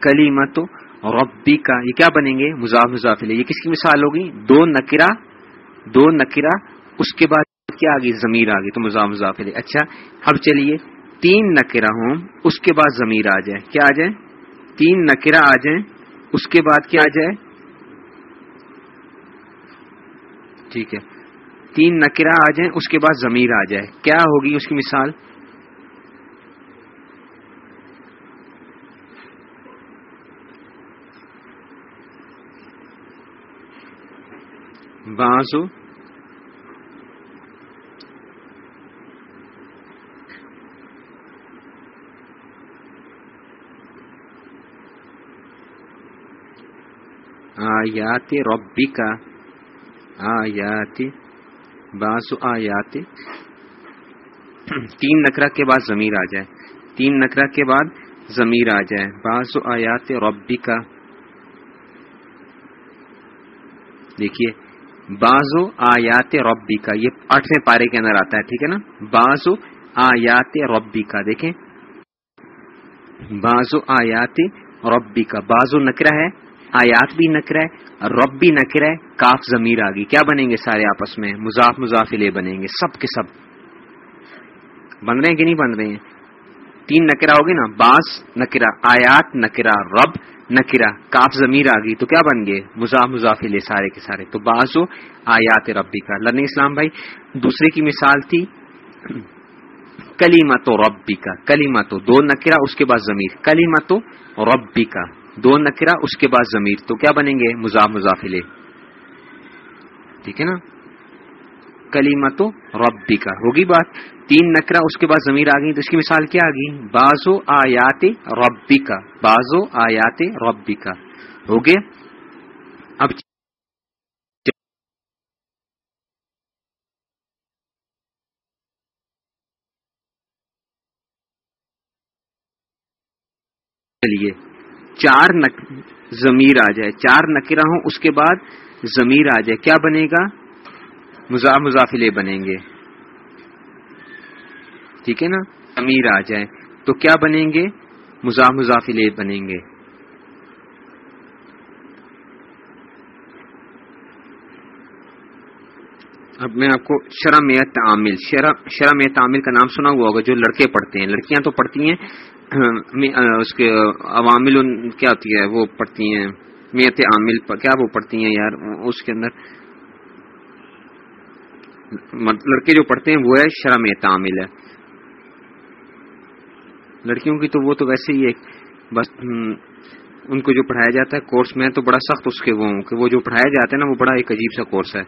کلیمت ربی کا یہ کیا بنیں گے؟ مضاف مضافل یہ کس کی مثال ہوگی؟ دو نکرا دو نکرا اس کے بعد کیا آگے؟ ضمیر آگے۔ تو مضاف مضافل اچھا اب چلیے۔ تین نکرا ہوں، اس کے بعد ضمیر آ جائے۔ کیا آ جائے؟ تین نکرا آ جائیں، اس کے بعد کیا آ جائے؟ ٹھیک ہے۔ تین نکرا آ جائیں، اس کے بعد ضمیر آ جائے۔ کیا ہوگی اس کی مثال؟ بازو آیات ربی کا آیات باسو آیات تین نکرا کے بعد ضمیر آ جائے۔ تین نکرا کے بعد ضمیر آ جائے۔ باسو آیات ربی کا دیکھیے بازو آیات ربی کا یہ آٹھویں پارے کے اندر آتا ہے، ٹھیک ہے نا؟ بازو آیات ربی کا دیکھیں۔ بازو آیات ربی کا بازو نکرا ہے، آیات بھی نکرا ہے، رب بھی نکرا ہے، کاف ضمیر آ گئی کیا بنیں گے سارے آپس میں؟ مضاف مضافلے بنیں گے، سب کے سب۔ بن رہے ہیں کہ نہیں بن رہے ہیں؟ تین نکرا ہوگی نا، باس نکرا آیات نکرا رب نکرا کاف ضمیر آ گئی تو کیا بن گئے؟ مضاف مضافلے سارے کے سارے۔ تو باسو آیات ربی کا۔ لرن اسلام بھائی دوسرے کی مثال تھی، کلیمت ربی کا۔ کلیمت، دو نکرا اس کے بعد ضمیر۔ کلیمت ربی کا۔ دو نکرا اس کے بعد ضمیر۔ تو کیا بنیں گے؟ مزاح مضافلے ٹھیک ہے نا؟ کلیمت ربی کا ہوگی بات؟ تین نکرا اس کے بعد ضمیر آ گئی تو اس کی مثال کیا آ گئی بازو آیات ربی کا بازو آیات ربی کا ہو گیا اب چلیے، چار ضمیر آ جائے۔ چار نکرا ہوں، اس کے بعد ضمیر آ جائے۔ کیا بنے گا؟ مزاح مضافلے بنیں گے۔ ٹھیک ہے نا؟ ضمیر آ جائے تو کیا بنیں گے؟ مزاح مضافلے بنیں گے۔ اب میں آپ کو شرم تعامل شرم تعامل کا نام سنا ہوا ہوگا، جو لڑکے پڑھتے ہیں۔ لڑکیاں تو پڑھتی ہیں اس کے عوامل کیا ہوتی ہے، وہ پڑھتی ہیں۔ میت عامل، کیا وہ پڑھتی ہیں یار؟ اس کے اندر لڑکے جو پڑھتے ہیں وہ ہے شرح تعمل ہے۔ لڑکیوں کی تو وہ تو ویسے ہی ہے بس ان کو جو پڑھایا جاتا ہے کورس میں، تو بڑا سخت اس کے وہ، کہ وہ جو پڑھایا جاتا ہے نا، وہ بڑا ایک عجیب سا کورس ہے۔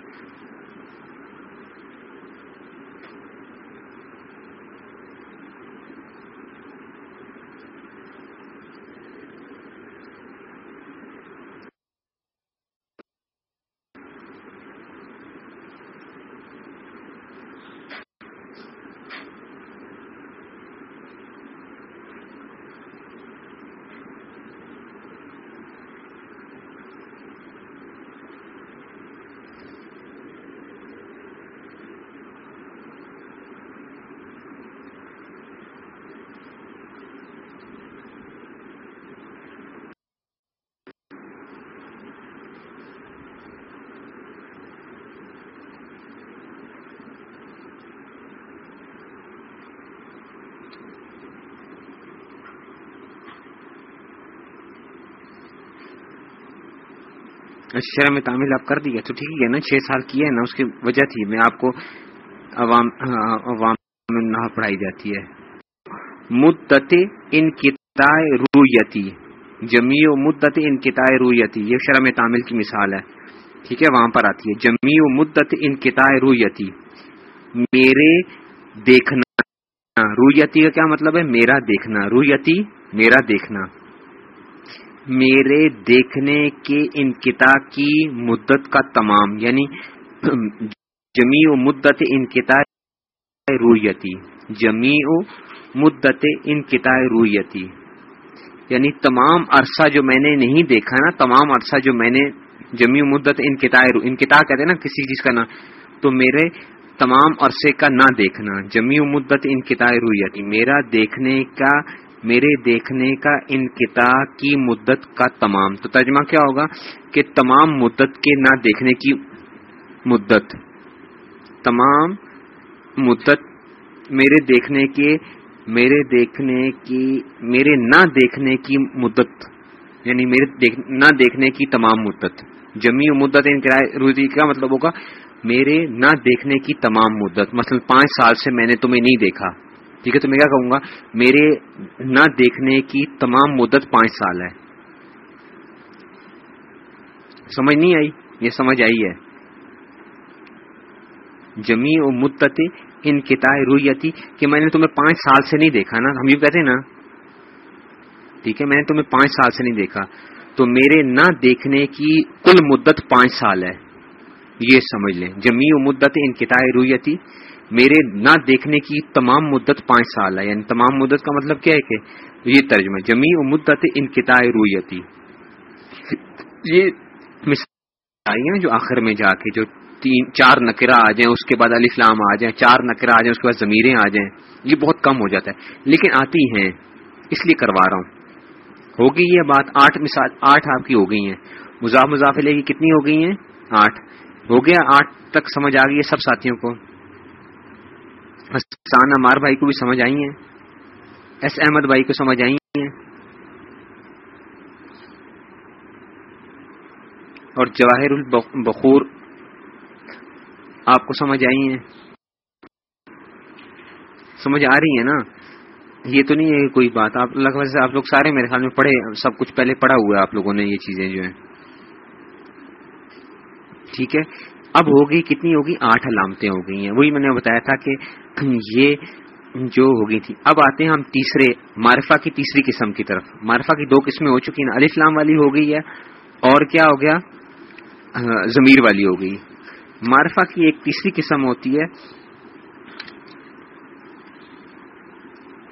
شرح میں تعمیل آپ کر دیا تو ٹھیک ہے نا چھ سال کیا ہے، نا اس کی وجہ تھی۔ میں آپ کو عوام عوام نہ پڑھائی جاتی ہے۔ مدت ان کتائے رویتی جمی و مدت ان کتائے رویتی یہ شرح میں تعمیل کی مثال ہے۔ ٹھیک ہے، وہاں پر آتی ہے۔ جمی و مدت ان کتائے رویتی میرے دیکھنا۔ رویتی کا کیا مطلب ہے؟ میرا دیکھنا۔ رویتی میرا دیکھنا۔ میرے دیکھنے کے انکتا کی مدت کا تمام یعنی جمی و مدت انکتا رویتی جمی و مدت انکتا رویتی۔ یعنی تمام عرصہ جو میں نے نہیں دیکھا نا، تمام عرصہ جو میں نے جمی و مدت انکتا انکتا کہتے نا کسی چیز کا نا، تو میرے تمام عرصے کا نہ دیکھنا جمی و مدت انکتا رویتی۔ میرا دیکھنے کا میرے دیکھنے کا انقطاع کی مدت کا تمام۔ تو ترجمہ کیا ہوگا؟ کہ تمام مدت کے نہ دیکھنے کی مدت۔ تمام مدت میرے دیکھنے کے، میرے دیکھنے کی، میرے نہ دیکھنے کی مدت۔ یعنی میرے نہ دیکھنے کی تمام مدت۔ جمی مدت یعنی روزی کا مطلب ہوگا، میرے نہ دیکھنے کی تمام مدت۔ مثلا پانچ سال سے میں نے تمہیں نہیں دیکھا۔ ٹھیک ہے، تو میں کیا کہوں گا؟ میرے نہ دیکھنے کی تمام مدت پانچ سال ہے۔ سمجھ نہیں آئی؟ یہ سمجھ آئی ہے۔ جمی و مدت ان کتاب رویتی، کہ میں نے تمہیں پانچ سال سے نہیں دیکھا نا۔ ہم یہ کہتے ہیں نا۔ ٹھیک ہے، میں نے تمہیں پانچ سال سے نہیں دیکھا۔ تو میرے نہ دیکھنے کی کل مدت پانچ سال ہے۔ یہ سمجھ لیں۔ جمی و مدت ان کتاب رویتی میرے نہ دیکھنے کی تمام مدت پانچ سال ہے۔ یعنی تمام مدت کا مطلب کیا ہے کہ یہ ترجمہ جمی و مدت ان کتاب رویتی۔ یہ آئی ہیں جو آخر میں جا کے جو تین، چار نکرا آ جائیں، اس کے بعد علی فلام آ جائیں، چار نکرا آ جائیں، اس کے بعد ضمیریں آ جائیں۔ یہ بہت کم ہو جاتا ہے۔ لیکن آتی ہیں، اس لیے کروا رہا ہوں۔ ہوگی یہ بات آٹھ مثال، آٹھ آپ کی ہو گئی ہیں۔ مضاف مضافلے کی کتنی ہو گئی ہیں؟ آٹھ۔ ہو گیا آٹھ تک سمجھ آ گئی ہے سب ساتھیوں کو۔ حسان امار بھائی کو بھی سمجھ آئی ہیں، ایس احمد بھائی کو سمجھ آئی ہیں۔ اور جواہر البخور آپ کو سمجھ آئی ہیں۔ سمجھ آ رہی ہے نا؟ یہ تو نہیں ہے کوئی بات، آپ اللہ سے آپ لوگ سارے میرے خیال میں پڑھے، سب کچھ پہلے پڑھا ہوا ہے آپ لوگوں نے یہ چیزیں جو ہیں۔ ٹھیک ہے؟ اب ہوگی کتنی ہوگی؟ آٹھ علامتیں ہو گئی ہیں۔ وہی میں نے بتایا تھا کہ یہ جو ہو گئی تھی۔ اب آتے ہیں ہم تیسرے، معرفہ کی تیسری قسم کی طرف۔ معرفہ کی دو قسمیں ہو چکی ہیں۔ علی اسلام والی ہو گئی ہے اور کیا ہو گیا؟ ضمیر والی ہو گئی۔ معرفہ کی ایک تیسری قسم ہوتی ہے۔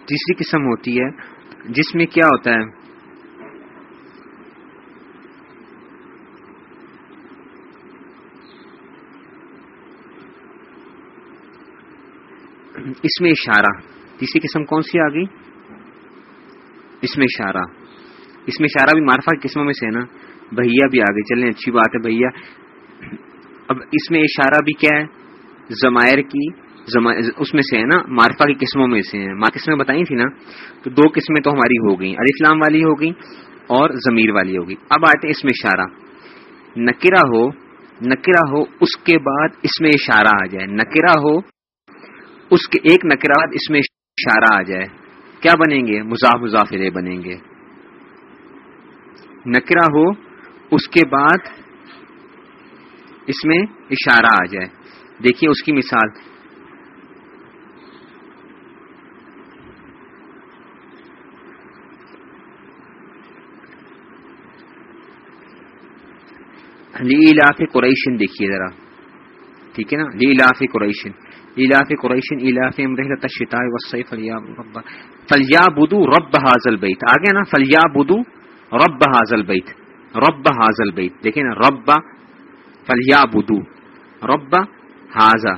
تیسری قسم ہوتی ہے جس میں کیا ہوتا ہے؟ اس میں اشارہ۔ تیسری قسم کون سی آ گئی؟ اس میں اشارہ۔ اس میں اشارہ بھی معرفہ قسموں میں سے ہے نا۔ بھیا بھی آگے چلیں، اچھی بات ہے بھیا۔ اب اس میں اشارہ بھی کیا ہے؟ زمائر کی اس میں سے ہے نا، معرفہ کی قسموں میں سے ہیں قسمیں بتائی تھی نا۔ تو دو قسمیں تو ہماری ہو گئی علی اسلام والی ہو گئی اور ضمیر والی ہوگی اب آتے اس میں اشارہ۔ نکرا ہو نکرا ہو، اس کے بعد اس میں اشارہ آ جائے۔ نکرا ہو اس کے ایک نکرات اس میں اشارہ آ جائے۔ کیا بنیں گے؟ مضاف مضافرے بنیں گے۔ نکرا ہو، اس کے بعد اس میں اشارہ آ جائے۔ دیکھیے اس کی مثال۔ لاف قریشن دیکھیے ذرا۔ ٹھیک ہے نا؟ لی لاف قریشن۔ الاف قریشن الاف امرحلت الشتاء والصيف رب فليعبدوا رب هذا البيت آگے نا فليعبدوا رب هذا البيت رب هذا البيت دیکھیں نا، رب فليعبدوا رب هذا۔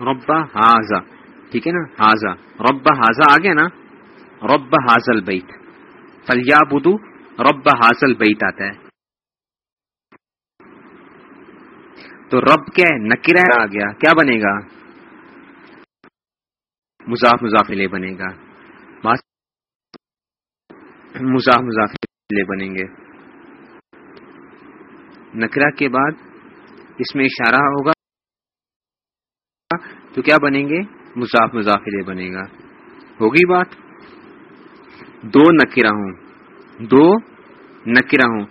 رب هذا۔ ٹھیک ہے نا، هذا۔ رب هذا۔ آگے نا، رب هذا البيت فليعبدوا رب حاصل بیت آتا ہے۔ تو رب کیا ہے نکرا آ گیا، کیا بنے گا؟ مضاف مضافلے بنے گا۔ مضاف مضافلے بنیں گے۔ نکرا کے بعد اس میں اشارہ ہوگا۔ تو کیا بنیں گے؟ مضاف مضافلے بنے گا۔ ہوگی بات؟ دو نکرا ہوں۔ دو نکرا ہوں۔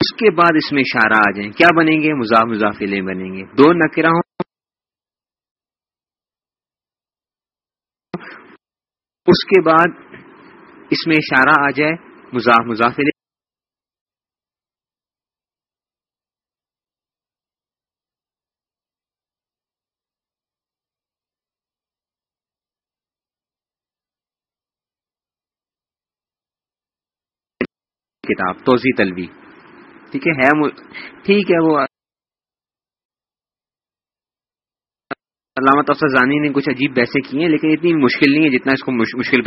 اس کے بعد اس میں اشارہ آ جائیں۔ کیا بنیں گے؟ مضاف مضافلے بنیں گے۔ دو نکرا ہوں۔ اس کے بعد اس میں اشارہ آ جائے۔ مضاف مضافلے کتاب توضیع تلوی۔ ٹھیک ہے ٹھیک ہے، وہ علامت افسر زانی نے کچھ عجیب بحثیں کی ہیں، لیکن اتنی مشکل نہیں ہے جتنا اس کو مشکل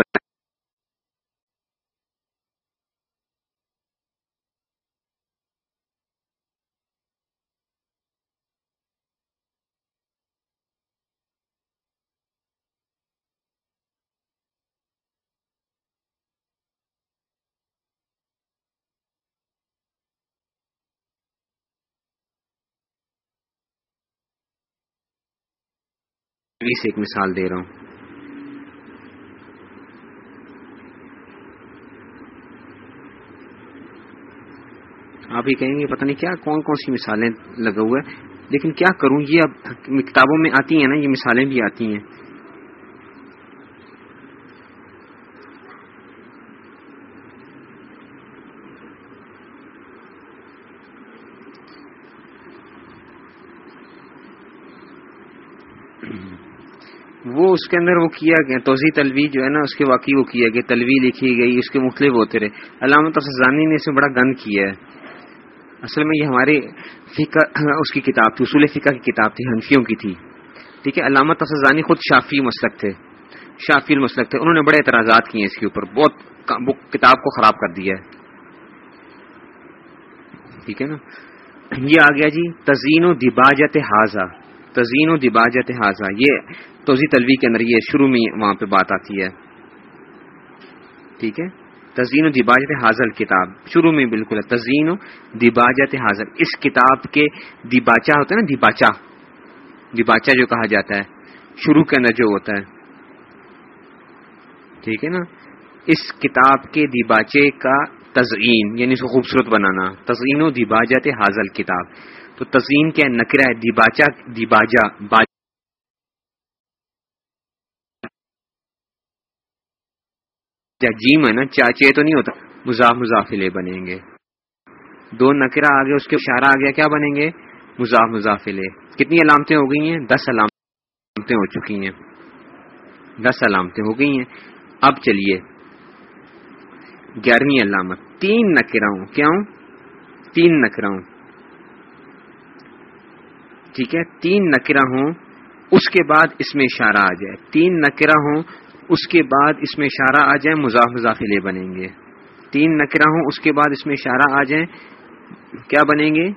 بتا سے ایک مثال دے رہا ہوں۔ آپ ہی کہیں گے پتہ نہیں کیا کون کون سی مثالیں لگا ہوا ہے، لیکن کیا کروں، یہ اب کتابوں میں آتی ہیں نا، یہ مثالیں بھی آتی ہیں وہ اس کے اندر وہ کیا گیا توضیع تلوی جو ہے نا، اس کے واقعی وہ کیا گیا تلوی لکھی گئی، اس کے مختلف ہوتے رہے۔ علامت افزانی نے اسے بڑا گند کیا ہے۔ اصل میں یہ ہمارے فقہ، اس کی کتاب تھی، اصول فقہ کی کتاب تھی ہنفیوں کی تھی۔ ٹھیک ہے علامت افزانی خود شافی مسلک تھے شافی المسلک تھے۔ انہوں نے بڑے اعتراضات کیے اس کے اوپر۔ بہت کتاب کو خراب کر دیا ہے۔ ٹھیک ہے نا؟ یہ آ گیا جی تزین و دباجت حاضہ۔ تزین و دباجت حاضہ۔ یہ توضی تلوی کے اندر یہ شروع میں وہاں پہ بات آتی ہے۔ ٹھیک ہے؟ تزین و دباجت حاضر کتاب شروع میں بالکل ہے۔ تزین و دباجت حاضر اس کتاب کے دباچا ہوتا ہے نا؟ دباچا۔ دباچا جو کہا جاتا ہے۔ شروع کے اندر جو ہوتا ہے۔ ٹھیک ہے نا؟ اس کتاب کے دیباچے کا تزئین یعنی اس کو خوبصورت بنانا۔ تزئین و دباجت حاضل کتاب تو تزئین کیا نکرا ہے دیباچا دیباجا جیم ہے نا چاچے تو نہیں ہوتا۔ مزاف مزافلے بنیں گے۔ دو نکرا آگے، اس کے اشارہ آ گیا کیا بنیں گے؟ مزاف مزافلے کتنی علامتیں ہو گئی ہیں؟ دس علامتیں ہو چکی ہیں۔ دس علامتیں ہو گئی ہیں۔ اب چلیے۔ گیارہویں علامت۔ تین نکراؤں۔ کیا ہوں؟ تین نکراؤں۔ ٹھیک ہے، تین نکرا ہوں، اس کے بعد اس میں اشارہ آ جائے۔ تین نکرا ہوں، اس کے بعد اس میں اشارہ آ جائیں مضاف مضافلے بنیں گے۔ تین نکرا ہوں، اس کے بعد اس میں اشارہ آ جائیں کیا بنیں گے؟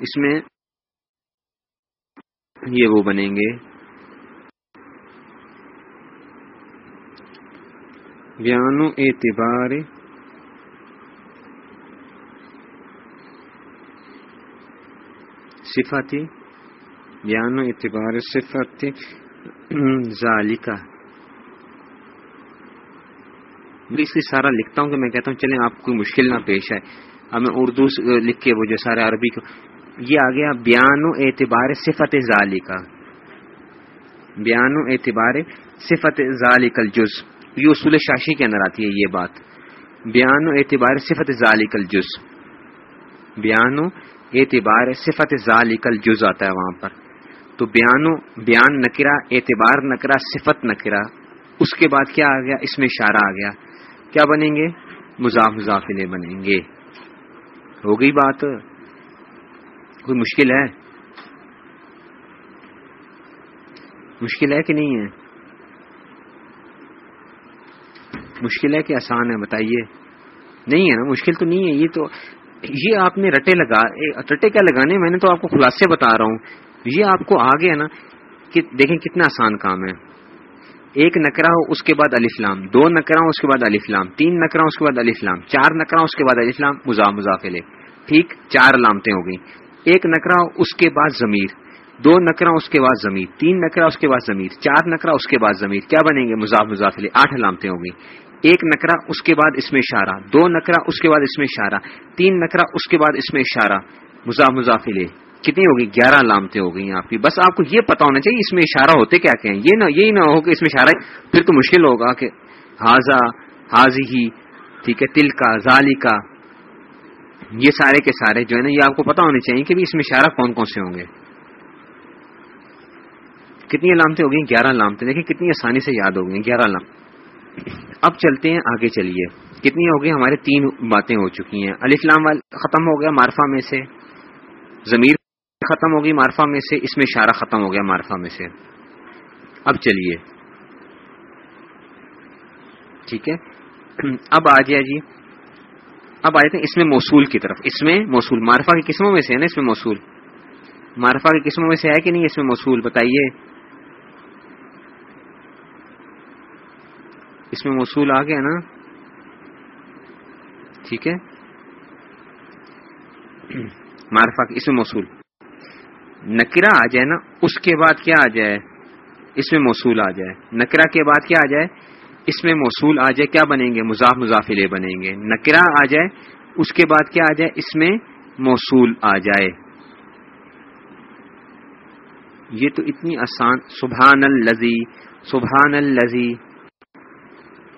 اس میں یہ وہ بنیں گے۔ بیان اعتبار صفاتی بیان و اعتبار صفت ذالکہ۔ میں اس کی سارا لکھتا ہوں کہ میں کہتا ہوں، چلیں آپ کو مشکل نہ پیش آئے۔ اب میں اردو لکھ کے وہ جو سارے عربی کو، یہ آ گیا، بیان و اعتبار صفت ذالکہ۔ بیان و اعتبار صفت ذالک الجز۔ یہ اصول شاشی کے اندر آتی ہے یہ بات۔ بیان و اعتبار صفت ذالک الجز۔ بیان و اعتبار صفت ذالک الجز آتا ہے وہاں پر۔ تو بیان بیان نکرا اعتبار نکرا صفت نکرا اس کے بعد کیا آ گیا؟ اس میں اشارہ آ گیا۔ کیا بنیں گے؟ مزاف مزافلے بنیں گے۔ ہو گئی بات۔ کوئی مشکل ہے؟ مشکل ہے کہ نہیں ہے؟ مشکل ہے کہ آسان ہے؟ بتائیے۔ نہیں ہے نا؟ مشکل تو نہیں ہے۔ یہ تو یہ آپ نے رٹے لگا رٹے کیا لگانے میں نے تو آپ کو خلاصے بتا رہا ہوں. یہ آپ کو آ گیا نا، کہ دیکھیں کتنا آسان کام ہے. ایک نکرا ہو اس کے بعد علی فلام دو نکرا ہو اس کے بعد علی فلام تین نکرا اس کے بعد علی فلام چار نکرا اس کے بعد علی فلام مزاح مزافلے ٹھیک، چار علامتیں ہو گئی ایک نکرا ہو اس کے بعد ضمیر، دو نکرا اس کے بعد ضمیر، تین نکرا اس کے بعد ضمیر، چار نکرا اس کے بعد ضمیر. کیا بنیں گے مزاح مزافلے آٹھ علامتیں ہو گئی ایک نکرا اس کے بعد اس میں اشارہ، دو نکرا اس کے بعد اس میں اشارہ، تین نکرا اس کے بعد اس میں اشارہ۔ مزاح مزافلے کتنی ہوگی؟ گیارہ علامتیں ہو گئی آپ کی۔ بس آپ کو یہ پتا ہونا چاہیے اس میں اشارہ ہوتے کیا کہ یہ نہ، یہی نہ ہو کہ اس میں اشارہ پھر تو مشکل ہوگا کہ حاضہ، حاضی ہی، ٹھیک ہے تل کا ظالی کا یہ سارے کے سارے جو ہے نا، یہ آپ کو پتا ہونے چاہیے کہ اس میں اشارہ کون کون سے ہوں گے۔ کتنی علامتیں ہو گئی گیارہ علامتیں دیکھیں کتنی آسانی سے یاد ہو گئی گیارہ علام اب چلتے ہیں، آگے چلیے۔ کتنی ہو گئی؟ ہمارے تین باتیں ہو چکی ہیں۔ علی ختم ہو گیا مارفا میں سے۔ ضمیر ختم ہو گئی مارفا میں سے۔ اس میں اشارہ ختم ہو گیا مارفا میں سے۔ اب چلیے۔ ٹھیک ہے۔ اب آ جائے جی۔ اب آ جاتے ہیں اس میں موصول کی طرف۔ اس میں موصول مارفا کی قسموں میں سے ہے نا اس میں موصول؟ مارفا کی قسموں میں سے ہے کہ نہیں اس میں موصول؟ بتائیے۔ اس میں موصول آ گیا نا؟ ٹھیک ہے؟ مارفا اس میں موصول۔ نکرا آ جائے نا، اس کے بعد کیا آ جائے؟ اس میں موصول آ جائے۔ نکرا کے بعد کیا آ جائے؟ اس میں موصول آ جائے، کیا بنیں گے؟ مضاف مضافلے بنیں گے۔ نکرا آ جائے، اس کے بعد کیا آ جائے؟ اس میں موصول آ جائے۔ یہ تو اتنی آسان، سبحان الزی سبحان الزی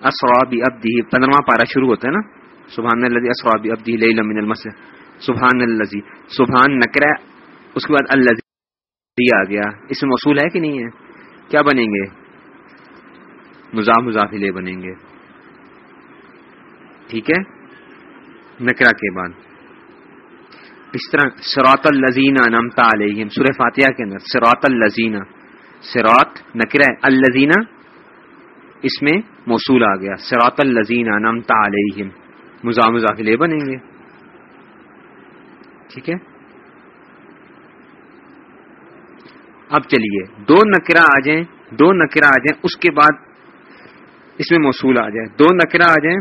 اسرابی ابدی پندرواں پارا شروع ہوتا ہے نا؟ سبحان الزی اسرابی ابدی لمن المس سبحان الزی سبحان نکرا اس کے بعد الزی آ گیا. اس میں موصول ہے کہ نہیں ہے؟ کیا بنیں گے؟ مزاح مضافلے بنیں گے. ٹھیک ہے؟ نکرا کے بعد. اس طرح سراط الزین نمتا علیہم، سورہ فاتحہ کے اندر سراط الزین سرات نکرا الزینہ اس میں موصول آ گیا. سراط الزین نمتا علیہم. مزاح مضافلے بنیں گے. ٹھیک ہے؟ اب چلیے. دو نکرا آ جائیں. دو نکرا آ جائیں. اس کے بعد اس میں موصول آ جائے دو نکرا آ جائیں.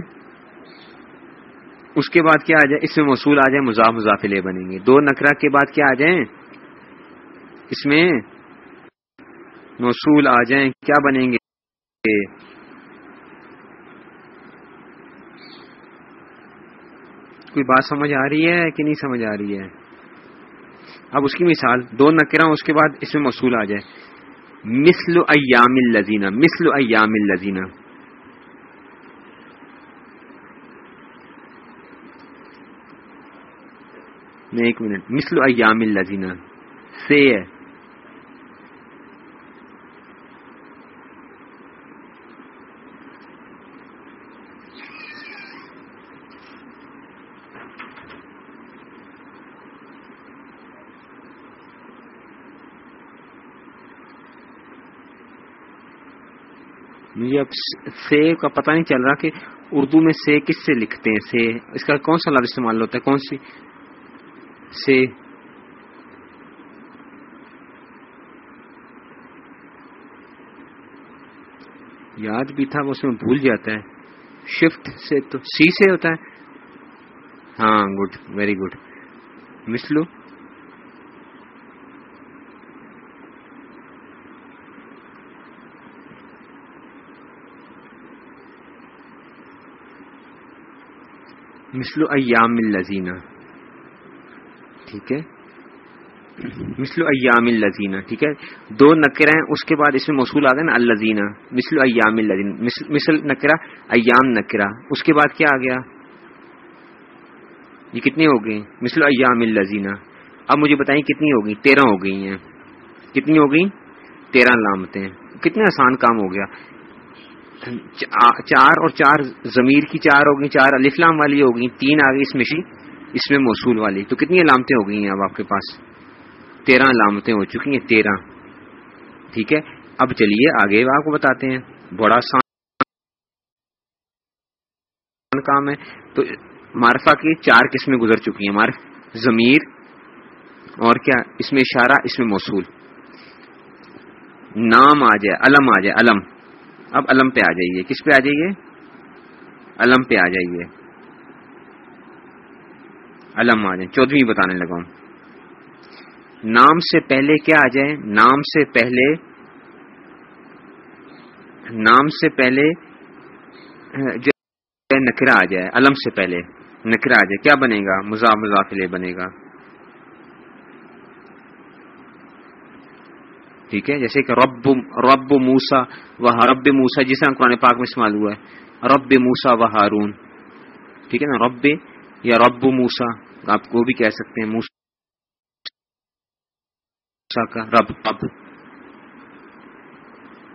اس کے بعد کیا آ جائے اس میں موصول آ جائے مزاح مضافلے بنیں گے. دو نکرا کے بعد کیا آ جائیں؟ اس میں موصول آ جائیں. کیا بنیں گے؟ کوئی بات سمجھ آ رہی ہے کہ نہیں سمجھ آ رہی ہے؟ اب اس کی مثال، دو نکرا اس کے بعد اس میں موصول آ جائے۔ مثل ایام الزینہ مثل ایام الزینہ ایک منٹ۔ مثل ایام الزینہ سے ہے۔ مجھے اب سے کا پتہ نہیں چل رہا کہ اردو میں سے کس سے لکھتے ہیں، سے، اس کا کون سا لفظ استعمال ہوتا ہے، کون سی؟ سے۔ یاد بھی تھا، وہ اس میں بھول جاتا ہے۔ شفٹ سے تو سی سے ہوتا ہے۔ ہاں گڈ، ویری گڈ۔ مسلو مسلو ایام الزینہ ٹھیک ہے؟ مسلو ایام الزینہ ٹھیک ہے؟ دو نکرا ہیں، اس کے بعد اس میں موصول آ گیا نا الزینہ مسلو ایام الزین مسل نکرا ایام نکرا اس کے بعد کیا آ گیا؟ یہ کتنی ہو گئی؟ مسلو ایام الزینہ اب مجھے بتائیں کتنی ہو گئی؟ تیرہ ہو گئی ہیں۔ کتنی ہو گئی؟ تیرہ علامتیں کتنے آسان کام ہو گیا۔ چار اور چار ضمیر کی چار ہو گئی چار الفلام والی ہو گئی تین آ گئی اس میں اس میں موصول والی۔ تو کتنی علامتیں ہو گئی ہیں اب آپ کے پاس؟ تیرہ علامتیں ہو چکی ہیں، تیرہ۔ ٹھیک ہے؟ اب چلیے، آگے آپ کو بتاتے ہیں۔ بڑا آسان کام ہے۔ تو مارفا کی چار قسمیں گزر چکی ہیں۔ مارف ضمیر اور کیا؟ اس میں اشارہ، اس میں موصول۔ نام آ جائے، علم آ جائے، علم۔ اب علم پہ آ جائیے۔ کس پہ آ جائیے؟ علم پہ آ جائیے۔ علم آ جائیں چودہویں بتانے لگا ہوں۔ نام سے پہلے کیا آ جائے؟ نام سے پہلے نام سے پہلے جو نکرا آ جائے۔ علم سے پہلے نکرا آ جائے۔ کیا بنے گا؟ مزاح مضافلے بنے گا۔ ٹھیک ہے؟ جیسے کہ رب رب موسا و رب موسا جسے قرآن پاک میں استعمال ہوا ہے، رب موسا و ہارون۔ ٹھیک ہے نا؟ رب یا رب موسا آپ کو بھی کہہ سکتے ہیں موسا کا رب۔ رب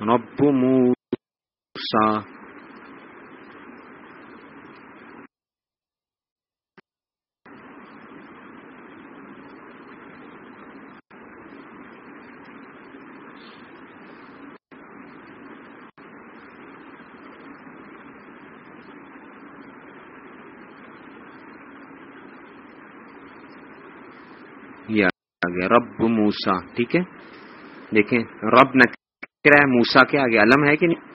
رب موسا یہ آ گیا؟ رب موسا ٹھیک ہے؟ دیکھیں، رب نکرا ہے موسا کے آگے علم ہے کہ نہیں؟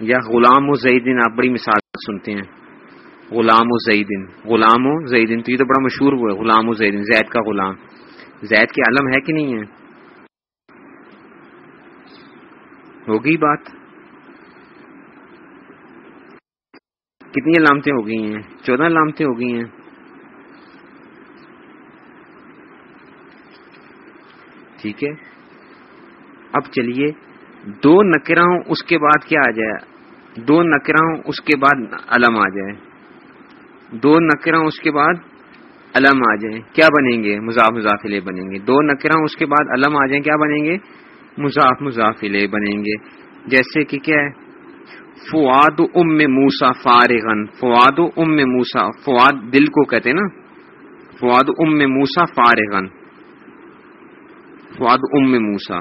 یا غلام و زیدن، آپ بڑی مثال سنتے ہیں۔ غلام و زیدن، غلام و زیدن، تو یہ تو بڑا مشہور ہوا ہے، غلام و زیدن، زید کا غلام۔ زید کے علم ہے کہ نہیں ہے؟ ہوگی بات۔ کتنی علامتیں ہو گئی ہیں؟ چودہ علامتیں ہو گئی ہیں۔ ٹھیک ہے۔ اب چلیے، دو نکرا ہوں اس کے بعد کیا آ جائے؟ دو نکرا ہوں اس کے بعد علم آ جائے۔ دو نکرا اس کے بعد علم آ جائیں کیا بنیں گے؟ مضاف مضافلے بنیں گے۔ دو نکرا اس کے بعد علم آ جائیں، کیا بنیں گے؟ مضاف مضافلے بنیں گے۔ جیسے کہ کیا ہے؟ فواد ام موسا فارغن فواد ام موسا فواد دل کو کہتے نا؟ فواد ام موسا فارغن فواد ام موسا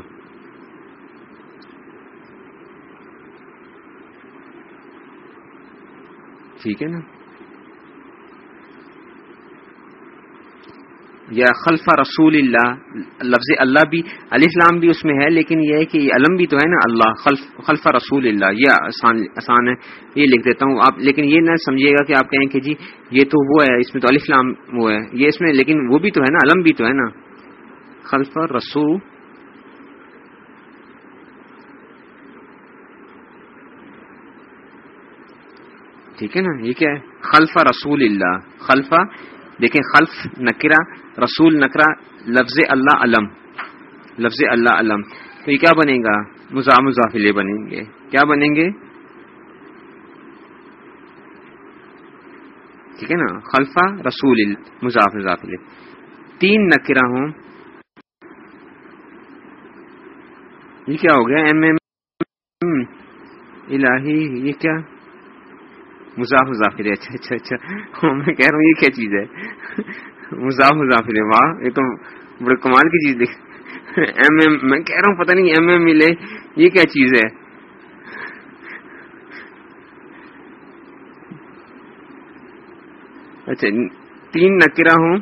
ٹھیک ہے نا؟ یا خلف رسول اللہ، لفظ اللہ بھی علی اسلام بھی اس میں ہے، لیکن یہ ہے کہ یہ علم بھی تو ہے نا اللہ، خلف خلف رسول اللہ، یہ آسان آسان ہے، یہ لکھ دیتا ہوں آپ، لیکن یہ نہ سمجھیے گا کہ آپ کہیں کہ جی یہ تو وہ ہے، اس میں تو علی اسلام وہ ہے، یہ اس میں، لیکن وہ بھی تو ہے نا، علم بھی تو ہے نا۔ خلف رسول ٹھیک ہے نا؟ یہ کیا ہے؟ خلفہ رسول اللہ۔ خلفہ، دیکھیں خلف نکرا رسول نکرا لفظ اللہ علم۔ لفظ اللہ علم۔ تو یہ کیا بنے گا؟ مزا مزافلے بنیں گے۔ کیا بنیں گے؟ ٹھیک ہے نا؟ خلفہ رسول مضاف مزافلے تین نکرا ہوں۔ یہ کیا ہو گیا؟ ایم ایم الہی، یہ کیا؟ مزاح مضافر اچھا اچھا اچھا۔ میں کہہ رہا ہوں یہ کیا چیز ہے؟ مزاح مضافر واہ، یہ تو بڑے کمال کی چیز دیکھ۔ ایم ایم، میں کہہ رہا ہوں پتہ نہیں ایم ایم ملے، یہ کیا چیز ہے؟ اچھا تین نکرا ہوں،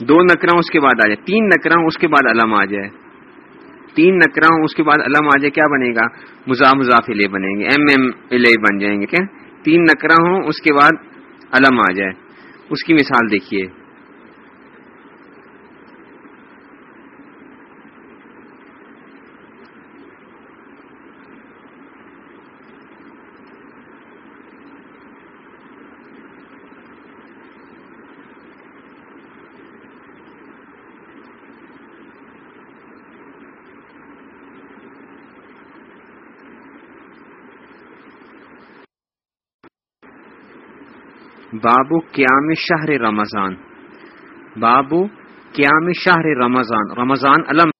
دو نکرا اس کے بعد آ جائے۔ تین نکرا اس کے بعد علم آ جائے۔ تین نکرا ہوں، اس کے بعد علم آ جائے کیا بنے گا؟ مزاح مضاف بنے گے، ایم ایم بن جائیں گے کیا تین نکرا ہوں، اس کے بعد علم آ جائے اس کی مثال دیکھیے۔ بابو قیام شہر رمضان۔ بابو قیام شہر رمضان۔ رمضان علم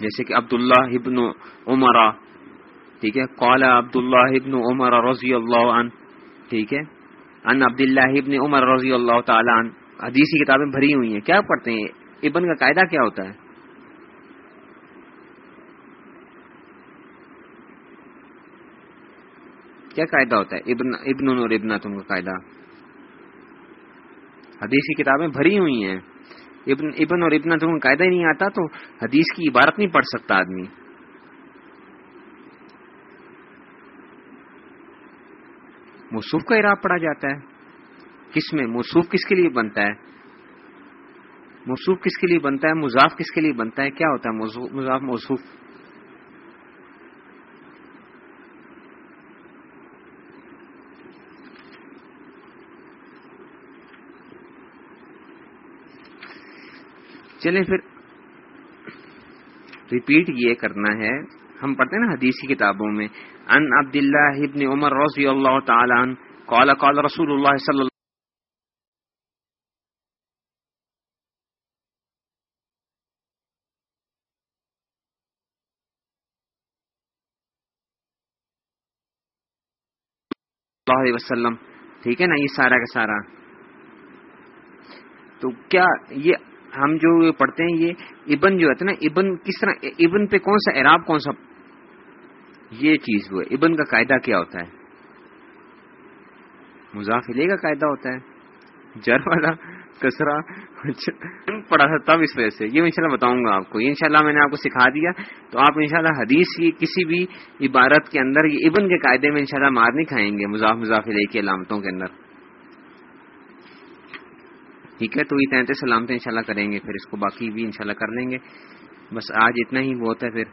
جیسے کہ عبداللہ ابن عمر، ٹھیک ہے قالا عبداللہ ابن عمر رضی اللہ عنہ، ٹھیک ہے، ان عبداللہ ابن عمر رضی اللہ تعالی عنہ حدیثی کتابیں بھری ہوئی ہیں، کیا پڑھتے ہیں؟ ابن کا قاعدہ کیا ہوتا ہے؟ کیا قاعدہ ہوتا ہے؟ ابن ابن اور ابن تم کا قاعدہ۔ حدیثی کتابیں بھری ہوئی ہیں۔ ابن ابن اور ابن تم قاعدہ ہی نہیں آتا تو حدیث کی عبارت نہیں پڑھ سکتا آدمی۔ موصوف کا عراب پڑھا جاتا ہے۔ کس میں؟ موصوف کس کے لیے بنتا ہے؟ موصوف کس کے لیے بنتا ہے؟ مضاف کس کے لیے بنتا ہے؟ کیا ہوتا ہے مضاف موصوف؟ چلیں پھر۔ ریپیٹ یہ کرنا ہے۔ ہم پڑھتے ہیں نا حدیث کی کتابوں میں۔ ان عبد اللہ ابن عمر رضی اللہ تعالی عنہ قال قال رسول اللہ صلی اللہ اللہ علیہ وسلم۔ ٹھیک ہے نا، یہ سارا کا سارا۔ تو کیا یہ ہم جو پڑھتے ہیں یہ ابن جو ہے نا، ابن کس طرح، ابن پہ کون سا اعراب، کون سا؟ یہ چیز وہ ابن کا قاعدہ کیا ہوتا ہے؟ مضافلے کا قاعدہ ہوتا ہے، جر والا کسرا پڑھا تھا تب اس وجہ سے۔ یہ ان شاء اللہ بتاؤں گا آپ کو۔ یہ انشاءاللہ میں نے آپ کو سکھا دیا۔ تو آپ انشاءاللہ حدیث کی کسی بھی عبارت کے اندر، یہ ابن کے قاعدے میں انشاءاللہ مار نہیں کھائیں گے مضاف مضافلے کی علامتوں کے اندر۔ ٹھیک ہے، تو یہ تینتیس سلامتیں ان شاء اللہ کریں گے، پھر اس کو باقی بھی انشاءاللہ کر لیں گے۔ بس آج اتنا ہی بہت ہے، پھر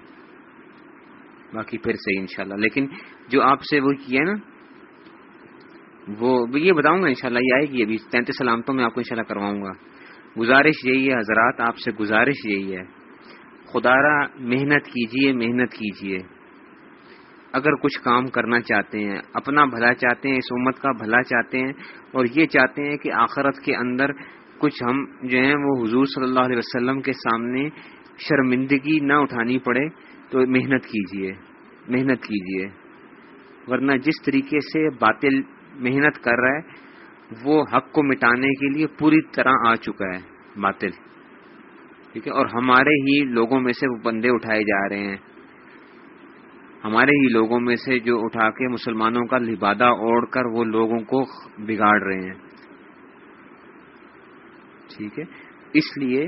باقی پھر صحیح انشاءاللہ۔ لیکن جو آپ سے وہ کیا نا، وہ یہ بتاؤں گا انشاءاللہ، یہ آئے گی ابھی۔ تینتیس سلامتوں میں آپ کو انشاءاللہ کرواؤں گا۔ گزارش یہی ہے حضرات، آپ سے گزارش یہی ہے۔ خدا را محنت کیجیے محنت کیجیے۔ اگر کچھ کام کرنا چاہتے ہیں، اپنا بھلا چاہتے ہیں، اس امت کا بھلا چاہتے ہیں، اور یہ چاہتے ہیں کہ آخرت کے اندر کچھ ہم جو ہیں، وہ حضور صلی اللہ علیہ وسلم کے سامنے شرمندگی نہ اٹھانی پڑے، تو محنت کیجیے محنت کیجیے۔ ورنہ جس طریقے سے باطل محنت کر رہا ہے، وہ حق کو مٹانے کے لیے پوری طرح آ چکا ہے، باطل۔ ٹھیک ہے؟ اور ہمارے ہی لوگوں میں سے وہ بندے اٹھائے جا رہے ہیں۔ ہمارے ہی لوگوں میں سے جو اٹھا کے مسلمانوں کا لبادہ اوڑھ کر وہ لوگوں کو بگاڑ رہے ہیں۔ ٹھیک ہے؟ اس لیے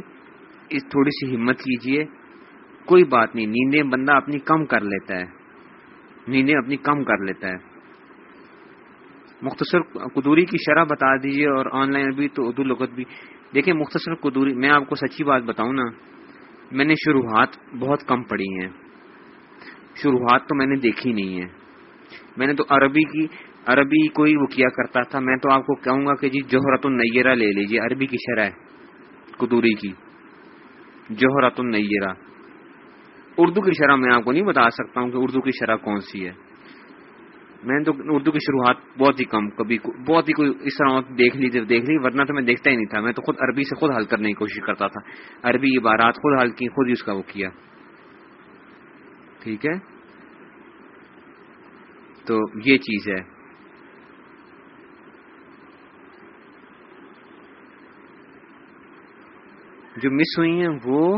اس تھوڑی سی ہمت کیجیے۔ کوئی بات نہیں، نیندیں بندہ اپنی کم کر لیتا ہے۔ نیندیں اپنی کم کر لیتا ہے۔ مختصر قدوری کی شرح بتا دیجیے اور آن لائن بھی تو اردو لغت بھی۔ دیکھیں، مختصر قدوری میں آپ کو سچی بات بتاؤں نا۔ میں نے شروحات بہت کم پڑھی ہیں۔ شروحات تو میں نے دیکھی نہیں ہے میں نے تو عربی کی، عربی کوئی وہ کیا کرتا تھا، میں تو آپ کو کہوں گا کہ جی جوہرت النیرہ لے لیجیے عربی کی شرح قدوری کی۔ جوہرت النیرہ۔ اردو کی شرح میں آپ کو نہیں بتا سکتا ہوں کہ اردو کی شرح کون سی ہے۔ میں نے تو اردو کی شروعات بہت ہی کم، کبھی بہت ہی کوئی اس طرح دیکھ لی دیکھ لی ورنہ تو میں دیکھتا ہی نہیں تھا۔ میں تو خود عربی سے خود حل کرنے کی کوشش کرتا تھا۔ عربی عبارات خود حل کی، خود ہی اس کا وہ کیا۔ ٹھیک ہے؟ تو یہ چیز ہے۔ جو مس ہوئی ہیں وہ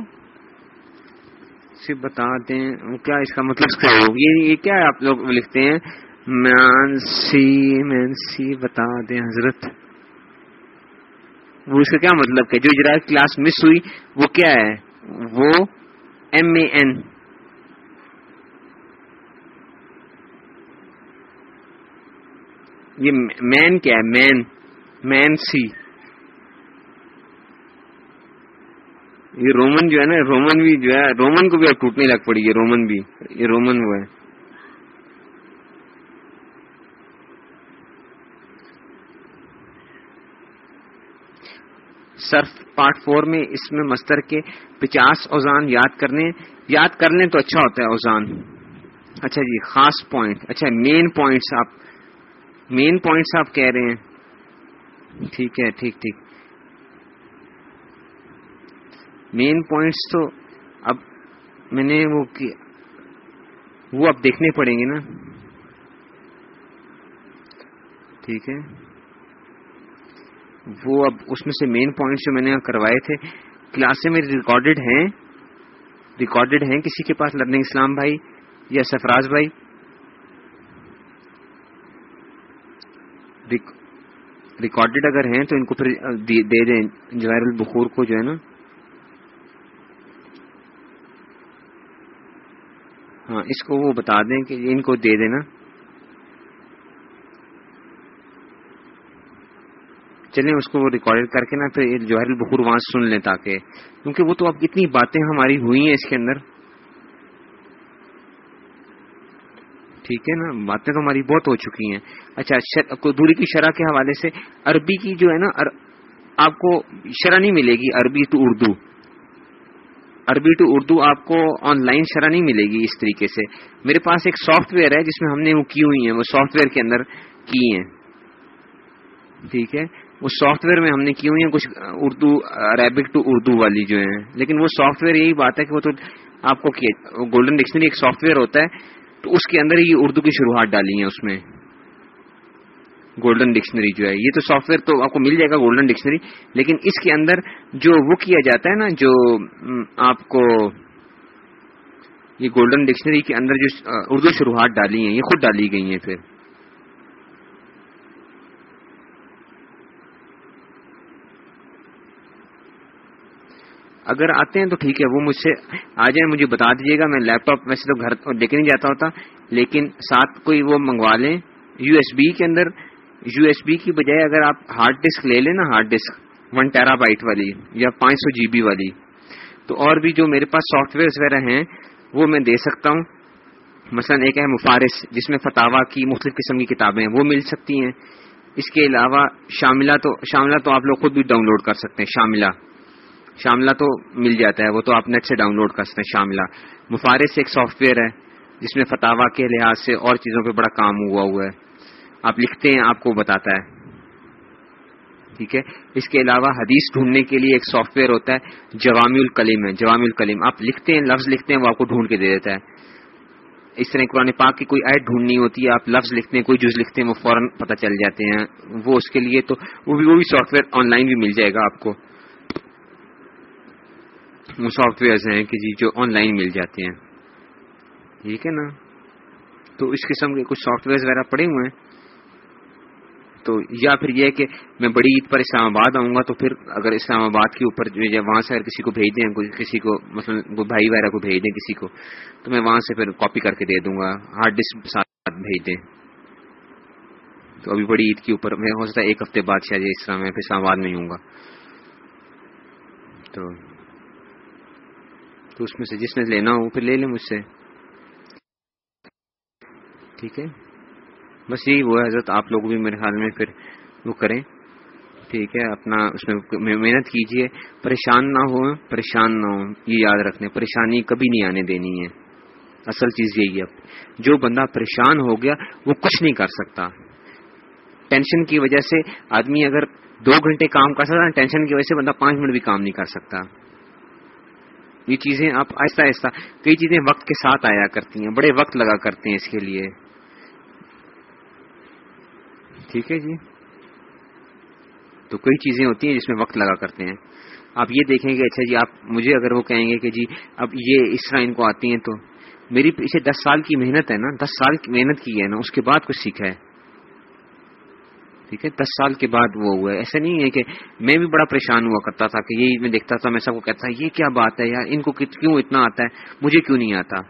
سے بتا دیں۔ کیا اس کا مطلب یہ کیا آپ لوگ لکھتے ہیں۔ مانسی مینسی بتا دیں حضرت۔ وہ اس کا کیا مطلب ہے؟ جو اجرا کلاس مس ہوئی وہ کیا ہے؟ وہ ایم اے این یہ مین کیا ہے? مین مین سی یہ رومن جو ہے نا رومن بھی جو ہے رومن کو بھی اب ٹوٹنے لگ پڑی ہے رومن بھی. یہ رومن وہ ہے۔ سرف پارٹ فور میں اس میں مستر کے پچاس اوزان یاد کرنے، یاد کر لیں تو اچھا ہوتا ہے اوزان۔ اچھا جی خاص پوائنٹ اچھا مین پوائنٹس آپ مین پوائنٹس آپ کہہ رہے ہیں۔ ٹھیک ہے، ٹھیک ٹھیک۔ مین پوائنٹس تو اب میں نے وہ وہ اب دیکھنے پڑیں گے نا۔ ٹھیک ہے۔ وہ اب اس میں سے مین پوائنٹس جو میں نے کروائے تھے کلاسیں میری ریکارڈیڈ ہیں۔ ریکارڈیڈ ہیں کسی کے پاس لرننگ اسلام بھائی یا سفراز بھائی۔ ریکارڈیڈ اگر ہیں تو ان کو پھر دے دیں جواہر البخور کو جو ہے نا۔ ہاں اس کو وہ بتا دیں کہ ان کو دے دینا۔ چلیں، اس کو وہ ریکارڈ کر کے نا، پھر جواہر البخور وہاں سن لیں تاکہ، کیونکہ وہ تو اب اتنی باتیں ہماری ہوئی ہیں اس کے اندر۔ ٹھیک ہے نا؟ باتیں تو ہماری بہت ہو چکی ہیں۔ اچھا دوری کی شرح کے حوالے سے عربی کی جو ہے نا آپ کو شرح نہیں ملے گی، عربی تو اردو۔ عربی ٹو اردو آپ کو آن لائن شرح نہیں ملے گی اس طریقے سے۔ میرے پاس ایک سافٹ ویئر ہے جس میں ہم نے وہ کی ہوئی ہیں، وہ سافٹ ویئر کے اندر کی ہیں۔ ٹھیک ہے؟ وہ سافٹ ویئر میں ہم نے کی ہوئی ہیں، کچھ اردو، عربک ٹو اردو والی جو ہیں۔ لیکن وہ سافٹ ویئر یہی بات ہے کہ وہ تو آپ کو گولڈن ڈکشنری ایک سافٹ ویئر ہوتا ہے۔ تو اس کے اندر ہی اردو کی شروعات ڈالی ہیں اس میں۔ گولڈن ڈکشنری جو ہے، یہ تو سافٹ ویئر تو آپ کو مل جائے گا گولڈن ڈکشنری لیکن اس کے اندر جو وہ کیا جاتا ہے نا، جو آپ کو یہ گولڈن ڈکشنری کے اندر جو اردو شروحات ڈالی ہیں، یہ خود ڈالی گئی ہیں پھر۔ اگر آتے ہیں تو ٹھیک ہے، وہ مجھ سے آ جائیں، مجھے بتا دیجیے گا، میں لیپ ٹاپ ویسے تو گھر لے کے نہیں جاتا ہوتا، لیکن ساتھ کوئی وہ منگوا لیں یو ایس بی کے اندر۔ یو ایس بی کی بجائے اگر آپ ہارڈ ڈسک لے لیں نا hard disk one terabyte والی یا پانچ سو جی بی والی۔ تو اور بھی جو میرے پاس سافٹ ویئر وغیرہ ہیں، وہ میں دے سکتا ہوں۔ مثلا ایک ہے مفارس، جس میں فتوا کی مختلف قسم کی کتابیں ہیں، وہ مل سکتی ہیں۔ اس کے علاوہ شاملہ تو شاملہ تو آپ لوگ خود بھی ڈاؤن لوڈ کر سکتے ہیں، شاملہ۔ شاملہ تو مل جاتا ہے، وہ تو آپ نیٹ سے ڈاؤن لوڈ کر سکتے ہیں، شاملہ۔ مفارس ایک سافٹ ویئر ہے، جس میں فتوا کے لحاظ سے اور چیزوں پہ بڑا کام ہوا ہوا ہے۔ آپ لکھتے ہیں، آپ کو بتاتا ہے۔ ٹھیک ہے؟ اس کے علاوہ حدیث ڈھونڈنے کے لیے ایک سافٹ ویئر ہوتا ہے جوامی الکلیم ہے جوامی الکلیم آپ لکھتے ہیں، لفظ لکھتے ہیں، وہ آپ کو ڈھونڈ کے دے دیتا ہے۔ اس طرح قرآن پاک کی کوئی ایڈ ڈھونڈنی ہوتی ہے، آپ لفظ لکھتے ہیں، کوئی جز لکھتے ہیں، وہ فوراً پتہ چل جاتے ہیں۔ وہ اس کے لیے تو وہ بھی وہ بھی سافٹ ویئر آن لائن بھی مل جائے گا آپ کو۔ وہ سافٹ ویئر ہیں کہ جی جو آن لائن مل جاتے ہیں۔ ٹھیک ہے نا؟ تو اس قسم کے کچھ سافٹ ویئر وغیرہ پڑے ہوئے ہیں۔ تو یا پھر یہ کہ میں بڑی عید پر اسلام آباد آؤں گا تو پھر اگر اسلام آباد کے اوپر جو وہاں سے اگر کسی کو بھیج دیں کسی کو مثلاً بھائی وغیرہ کو بھیج دیں کسی کو، تو میں وہاں سے پھر کاپی کر کے دے دوں گا ہارڈ ڈسک ساتھ بھیج دیں۔ تو ابھی بڑی عید کے اوپر میں ہو سکتا ہے ایک ہفتے بعد شاید اس طرح میں پھر اسلام آباد میں ہوں گا۔ تو تو اس میں سے جس نے لینا ہو، پھر لے لیں مجھ سے۔ ٹھیک ہے۔ بس یہی وہ حضرت، آپ لوگ بھی میرے خیال میں پھر وہ کریں۔ ٹھیک ہے، اپنا اس میں محنت کیجیے پریشان نہ ہو، پریشان نہ ہو، یہ یاد رکھنے۔ پریشانی کبھی نہیں آنے دینی ہے۔ اصل چیز یہی ہے۔ جو بندہ پریشان ہو گیا، وہ کچھ نہیں کر سکتا۔ ٹینشن کی وجہ سے آدمی اگر دو گھنٹے کام کر سکتا ٹینشن کی وجہ سے بندہ پانچ منٹ بھی کام نہیں کر سکتا۔ یہ چیزیں آپ آہستہ آہستہ کئی چیزیں وقت کے ساتھ آیا کرتی ہیں، بڑے وقت لگا کرتے ہیں اس کے لیے۔ ٹھیک ہے جی؟ تو کئی چیزیں ہوتی ہیں جس میں وقت لگا کرتے ہیں۔ آپ یہ دیکھیں گے اچھا جی آپ مجھے اگر وہ کہیں گے کہ جی اب یہ اس طرح ان کو آتی ہیں تو میری پیچھے دس سال کی محنت ہے نا، دس سال کی محنت کی ہے نا، اس کے بعد کچھ سیکھا ہے۔ ٹھیک ہے؟ دس سال کے بعد وہ ہوا ہے۔ ایسا نہیں ہے کہ میں بھی بڑا پریشان ہوا کرتا تھا کہ یہی میں دیکھتا تھا، میں سب کو کہتا یہ کیا بات ہے یار؟ ان کو کیوں اتنا آتا ہے؟ مجھے کیوں نہیں آتا؟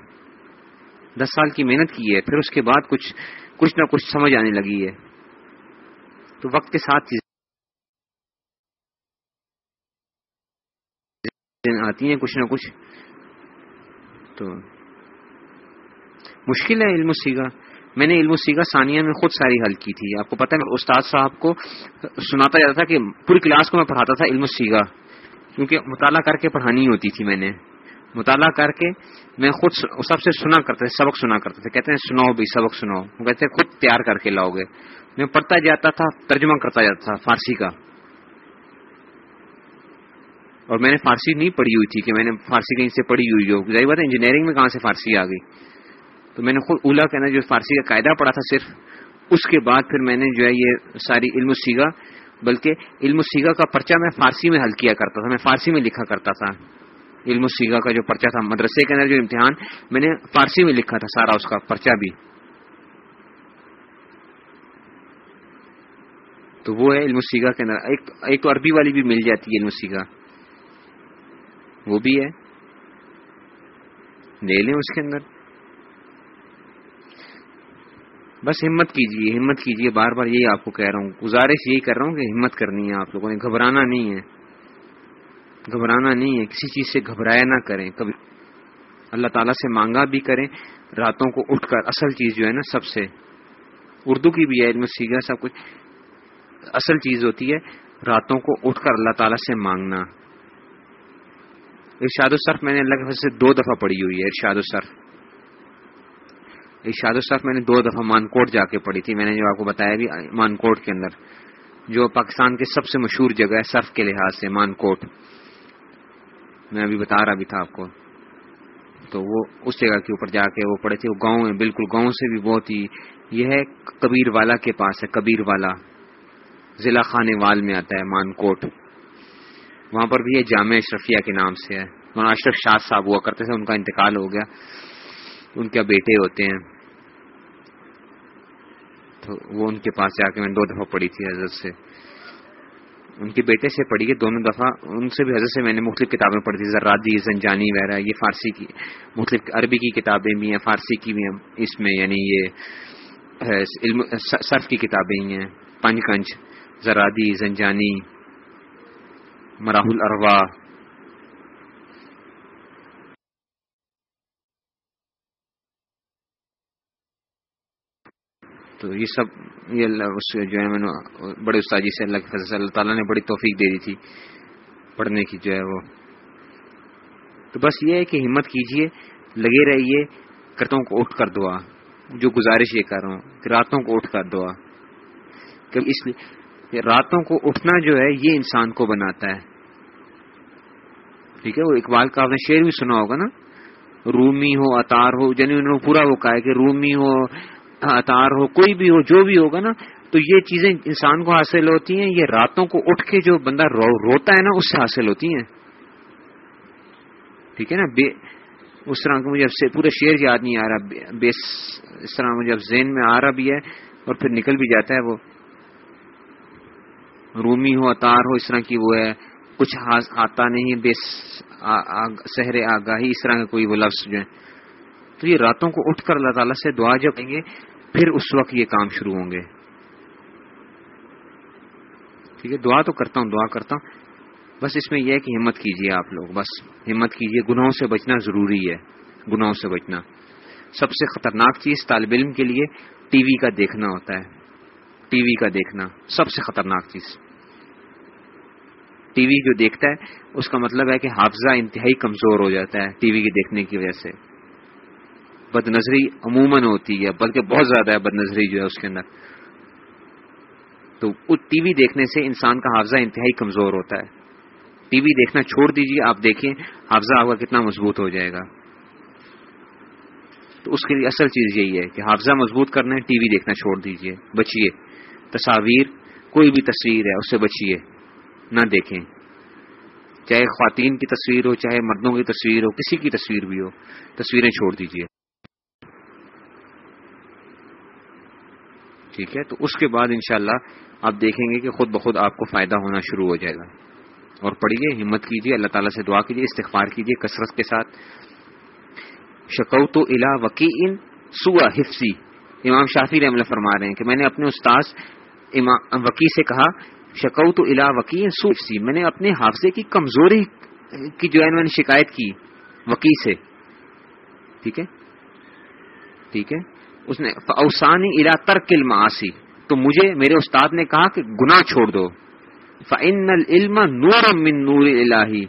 دس سال کی محنت کی ہے، پھر اس کے بعد کچھ کچھ نہ کچھ سمجھ آنے لگی ہے۔ تو وقت کے ساتھ چیزیں آتی ہیں کچھ نہ کچھ۔ تو مشکل ہے علم سیگا میں نے علم سیگا ثانیہ میں خود ساری حل کی تھی۔ آپ کو پتا ہے استاد صاحب کو سناتا جاتا تھا کہ پوری کلاس کو میں پڑھاتا تھا علم سیگا، کیونکہ مطالعہ کر کے پڑھانی ہوتی تھی میں نے۔ مطالعہ کر کے میں خود سب سے سنا کرتے سبق سنا کرتے تھے۔ کہتے ہیں، سناؤ بھی سبق سناؤ۔ وہ کہتے ہیں، خود تیار کر کے لاؤ گے۔ میں پڑھتا جاتا تھا، ترجمہ کرتا جاتا تھا فارسی کا۔ اور میں نے فارسی نہیں پڑھی ہوئی تھی کہ میں نے فارسی کہیں سے پڑھی ہوئی ہو۔ ظاہر بات ہے، انجینئرنگ میں کہاں سے فارسی آ گئی؟ تو میں نے خود اولا کہنا جو فارسی کا قاعدہ پڑھا تھا صرف، اس کے بعد پھر میں نے جو ہے یہ ساری علم سیگا، بلکہ علم سیگا کا پرچہ میں فارسی میں حل کیا کرتا تھا، میں فارسی میں لکھا کرتا تھا۔ علم سیگا کا جو پرچہ تھا، مدرسے کے اندر جو امتحان، میں نے فارسی میں لکھا تھا سارا اس کا پرچہ بھی۔ تو وہ ہے علم سیگا کے اندر، ایک ایک تو عربی والی بھی مل جاتی ہے علم سیگا۔ وہ بھی ہے۔ لے لیں اس کے اندر۔ بس ہمت کیجیے ہمت کیجیے بار بار یہی آپ کو کہہ رہا ہوں۔ گزارش یہی کر رہا ہوں کہ ہمت کرنی ہے آپ لوگوں نے، گھبرانا نہیں ہے۔ گھبرانا نہیں ہے، کسی چیز سے گھبرایا نہ کریں۔ کبھی اللہ تعالیٰ سے مانگا بھی کریں، راتوں کو اٹھ کر، اصل چیز جو ہے نا سب سے۔ اردو کی بھی ہے، علم سیگا، سب کچھ۔ اصل چیز ہوتی ہے، راتوں کو اٹھ کر اللہ تعالیٰ سے مانگنا۔ ارشاد الصرف میں نے اللہ کے سے دو دفعہ پڑھی ہوئی ہے، ارشاد الصرف۔ ارشاد الصرف میں نے دو دفعہ مانکوٹ جا کے پڑھی تھی۔ میں نے جو آپ کو بتایا بھی، مانکوٹ کے اندر، جو پاکستان کے سب سے مشہور جگہ ہے صرف کے لحاظ سے، مانکوٹ۔ میں ابھی بتا رہا بھی تھا آپ کو۔ تو وہ اس جگہ کے اوپر جا کے وہ پڑے تھے۔ وہ گاؤں ہے بالکل گاؤں سے بھی بہت ہی، یہ ہے کبیر والا کے پاس ہے، کبیر والا۔ ضلع خانے وال میں آتا ہے، مانکوٹ۔ وہاں پر بھی یہ جامع اشرفیہ کے نام سے ہے۔ وہاں اشرف شاہ صاحب ہوا کرتے تھے، ان کا انتقال ہو گیا۔ ان کے بیٹے ہوتے ہیں۔ تو وہ ان کے پاس جا کے میں دو دفعہ پڑھی تھی حضرت سے۔ ان کے بیٹے سے پڑھی ہے، دونوں دفعہ۔ ان سے بھی حضرت سے میں نے مختلف کتابیں پڑھی تھی زرادی زنجانی وغیرہ، یہ فارسی کی، مختلف عربی کی کتابیں بھی ہیں، فارسی کی بھی ہیں۔ اس میں یعنی یہ علم، صرف کی کتابیں ہی ہیں۔ پنج کنچ زرادی زنجانی، مراحل اروا تو یہ سب، یہ اللہ جو ہے، میں نے بڑے استادی سے اللہ کے فضل اللہ تعالیٰ نے بڑی توفیق دے دی تھی پڑھنے کی، جو ہے وہ۔ تو بس یہ ہے کہ ہمت کیجیے، لگے رہیے، کرتوں کو اٹھ کر دعا، جو گزارش یہ کر رہا ہوں کہ راتوں کو اٹھ کر دعا۔ کہ اس لیے راتوں کو اٹھنا جو ہے، یہ انسان کو بناتا ہے۔ ٹھیک ہے، وہ اقبال کا آپ نے شعر بھی سنا ہوگا نا۔ رومی ہو، اتار ہو یعنی پورا وہ کہا ہے کہ رومی ہو اتار ہو، کوئی بھی ہو، جو بھی ہوگا نا، تو یہ چیزیں انسان کو حاصل ہوتی ہیں، یہ راتوں کو اٹھ کے جو بندہ رو، روتا ہے نا، اس سے حاصل ہوتی ہیں۔ ٹھیک ہے نا؟ بے، اس طرح کو مجھے پورا شعر یاد نہیں آ رہا بیس اس طرح مجھے اب ذہن میں آ رہا بھی ہے اور پھر نکل بھی جاتا ہے وہ۔ رومی ہو، اتار ہو، اس طرح کی وہ ہے۔ کچھ آتا نہیں، بے سہرے آگاہی، اس طرح کا کوئی وہ لفظ جو ہے۔ تو یہ راتوں کو اٹھ کر اللہ تعالیٰ سے دعا جب دیں گے، پھر اس وقت یہ کام شروع ہوں گے۔ ٹھیک ہے، دعا تو کرتا ہوں، دعا کرتا ہوں۔ بس اس میں یہ ہے کہ ہمت کیجیے آپ لوگ، بس ہمت کیجیے گناہوں سے بچنا ضروری ہے، گناہوں سے بچنا۔ سب سے خطرناک چیز طالب علم کے لیے ٹی وی کا دیکھنا ہوتا ہے۔ ٹی وی کا دیکھنا، سب سے خطرناک چیز۔ ٹی وی جو دیکھتا ہے، اس کا مطلب ہے کہ حافظہ انتہائی کمزور ہو جاتا ہے ٹی وی کے دیکھنے کی وجہ سے۔ بد نظری عموماً ہوتی ہے، بلکہ بہت زیادہ ہے بد نظری جو ہے اس کے اندر۔ تو ٹی وی دیکھنے سے انسان کا حافظہ انتہائی کمزور ہوتا ہے۔ ٹی وی دیکھنا چھوڑ دیجیے آپ دیکھیں، حافظہ آپ کا کتنا مضبوط ہو جائے گا۔ تو اس کے لیے اصل چیز یہی ہے کہ حافظہ مضبوط کرنا ہے، ٹی وی دیکھنا چھوڑ دیجیے بچیے تصاویر، کوئی بھی تصویر ہے، اس سے بچیے نہ دیکھیں۔ چاہے خواتین کی تصویر ہو، چاہے مردوں کی تصویر ہو، کسی کی تصویر بھی ہو، تصویریں چھوڑ دیجیے ٹھیک ہے، تو اس کے بعد انشاءاللہ آپ دیکھیں گے کہ خود بخود آپ کو فائدہ ہونا شروع ہو جائے گا۔ اور پڑھیے، ہمت کیجیے، اللہ تعالیٰ سے دعا کیجیے، استغفار کیجیے کثرت کے ساتھ۔ شکو تو الا وکیل سوا حفظی۔ امام شافی رحم اللہ فرما رہے ہیں کہ میں نے اپنے استاذ وکی سے کہا شکو تو الا وکیل سو حفظی۔ میں نے اپنے حافظے کی کمزوری کی جو ہے میں نے شکایت کی وکی سے۔ ٹھیک ہے؟ ٹھیک ہے؟ اس نے اوسانی الا ترک المعاصی تو مجھے، میرے استاد نے کہا کہ گناہ چھوڑ دو۔ فن العلم نور من نور الہی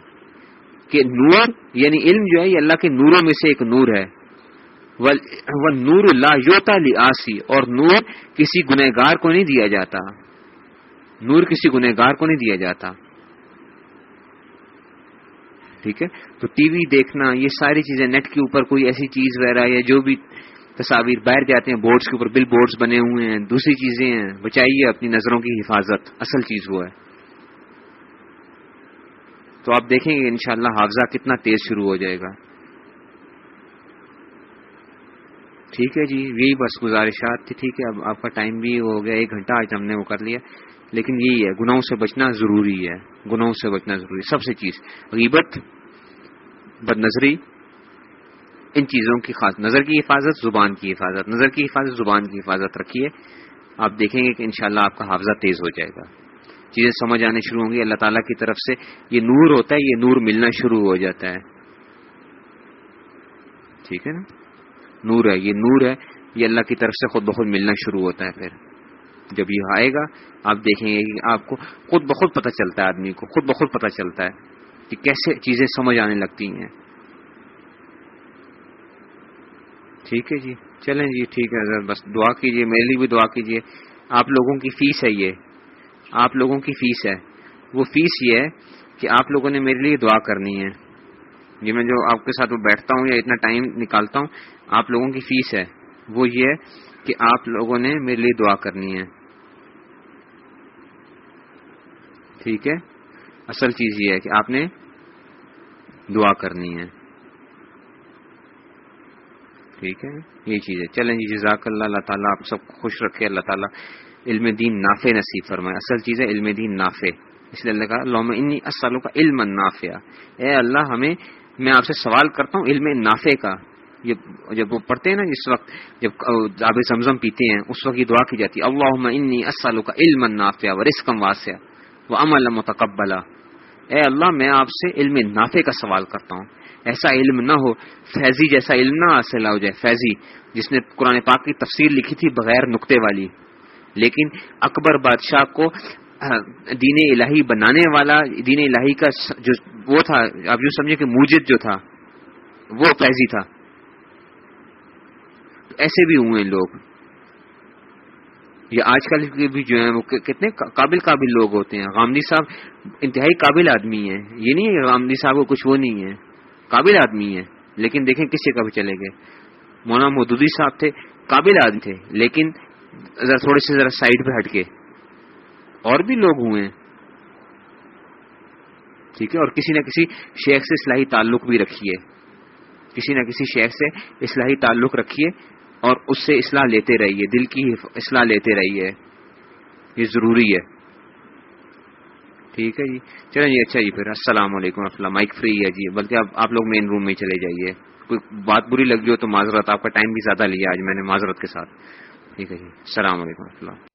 کہ نور یعنی علم جو ہے، یہ اللہ کے نوروں میں سے ایک نور ہے۔ وہ نور اللہ یوتا آسی اور نور کسی گنہگار کو نہیں دیا جاتا۔ نور کسی گنہگار کو نہیں دیا جاتا۔ ٹھیک ہے؟ تو ٹی وی دیکھنا، یہ ساری چیزیں، نیٹ کے اوپر کوئی ایسی چیز وغیرہ یا جو بھی تصاویر باہر جاتے ہیں بورڈز کے اوپر بل بورڈز بنے ہوئے ہیں، دوسری چیزیں ہیں، بچائیے اپنی نظروں کی حفاظت، اصل چیز وہ ہے۔ تو آپ دیکھیں گے انشاءاللہ حافظہ کتنا تیز شروع ہو جائے گا۔ ٹھیک ہے جی یہی بس گزارشات تھی، ٹھیک ہے، اب آپ کا ٹائم بھی ہو گیا، ایک گھنٹہ آج ہم نے وہ کر لیا۔ لیکن یہی ہے، گناہوں سے بچنا ضروری ہے۔ گناہوں سے بچنا ضروری ہے سب سے چیز۔ غیبت بد نظری ان چیزوں کی خاص نظر کی حفاظت، زبان کی حفاظت، نظر کی حفاظت، زبان کی حفاظت رکھیے۔ آپ دیکھیں گے کہ انشاءاللہ آپ کا حافظہ تیز ہو جائے گا۔ چیزیں سمجھ آنے شروع ہوں گی۔ اللہ تعالیٰ کی طرف سے یہ نور ہوتا ہے، یہ نور ملنا شروع ہو جاتا ہے۔ ٹھیک ہے نا؟ نور ہے، یہ نور ہے۔ یہ اللہ کی طرف سے خود بخود ملنا شروع ہوتا ہے پھر۔ جب یہ آئے گا، آپ دیکھیں گے کہ آپ کو خود بخود پتہ چلتا ہے آدمی کو، خود بخود پتہ چلتا ہے کہ کیسے چیزیں سمجھ آنے لگتی ہیں۔ ٹھیک ہے جی۔ چلیں جی ٹھیک ہے۔ بس دعا کیجیے میرے لیے بھی دعا کیجیے آپ لوگوں کی فیس ہے یہ۔ آپ لوگوں کی فیس ہے۔ وہ فیس یہ ہے کہ آپ لوگوں نے میرے لیے دعا کرنی ہے۔ جی میں جو آپ کے ساتھ بیٹھتا ہوں یا اتنا ٹائم نکالتا ہوں، آپ لوگوں کی فیس ہے۔ وہ یہ ہے کہ آپ لوگوں نے میرے لیے دعا کرنی ہے۔ ٹھیک ہے؟ اصل چیز یہ ہے کہ آپ نے دعا کرنی ہے۔ ٹھیک ہے یہ چیز ہے۔ چلیں جی جزاک اللہ اللہ تعالیٰ آپ سب خوش رکھے، اللہ تعالیٰ علم دین نافع نصیب فرمائے۔ اصل چیز ہے علم دین نافع۔ اس لیے اللہ کا اللہ انی اصلوں کا علم نافع اے اللہ، ہمیں، میں آپ سے سوال کرتا ہوں علم نافع کا۔ جب وہ پڑھتے ہیں نا، جس وقت جب آب زمزم پیتے ہیں، اس وقت یہ دعا کی جاتی ہے اللہ انی اصلوں کا علم نافع و رسکم واسع وہ عمل متقبلا۔ اے اللہ، میں آپ سے علم نافع کا سوال کرتا ہوں۔ ایسا علم نہ ہو، فیضی جیسا علم نہ حاصل ہو جائے۔ فیضی، جس نے قرآن پاک کی تفسیر لکھی تھی بغیر نقطے والی۔ لیکن اکبر بادشاہ کو دین الہی بنانے والا، دین الہی کا جو وہ تھا، آپ یوں سمجھے کہ موجد جو تھا، وہ فیضی تھا۔ ایسے بھی ہوئے لوگ۔ یہ آج کل کے بھی جو ہیں وہ کتنے قابل قابل لوگ ہوتے ہیں۔ غامدی صاحب انتہائی قابل آدمی ہیں۔ یہ نہیں ہے غامدی صاحب کو کچھ وہ نہیں ہے۔ قابل آدمی ہے لیکن دیکھیں کس سے کبھی چلے گئے۔ مولانا مودودی صاحب تھے، قابل آدمی تھے، لیکن ذرا تھوڑے سے ذرا سائڈ پہ ہٹ کے اور بھی لوگ ہوئے ہیں۔ ٹھیک ہے، اور کسی نہ کسی شیخ سے اصلاحی تعلق بھی رکھیے۔ کسی نہ کسی شیخ سے اصلاحی تعلق رکھیے۔ اور اس سے اصلاح لیتے رہیے، دل کی اصلاح لیتے رہیے۔ یہ ضروری ہے۔ ٹھیک ہے جی۔ چلیں جی اچھا جی پھر السلام علیکم اللہ۔ مائک فری ہے جی بلکہ اب آپ لوگ مین روم میں چلے جائیے۔ کوئی بات بری لگ رہی ہو تو معذرت، آپ کا ٹائم بھی زیادہ لیا آج میں نے معذرت کے ساتھ۔ ٹھیک ہے جی السلام علیکم اللہ۔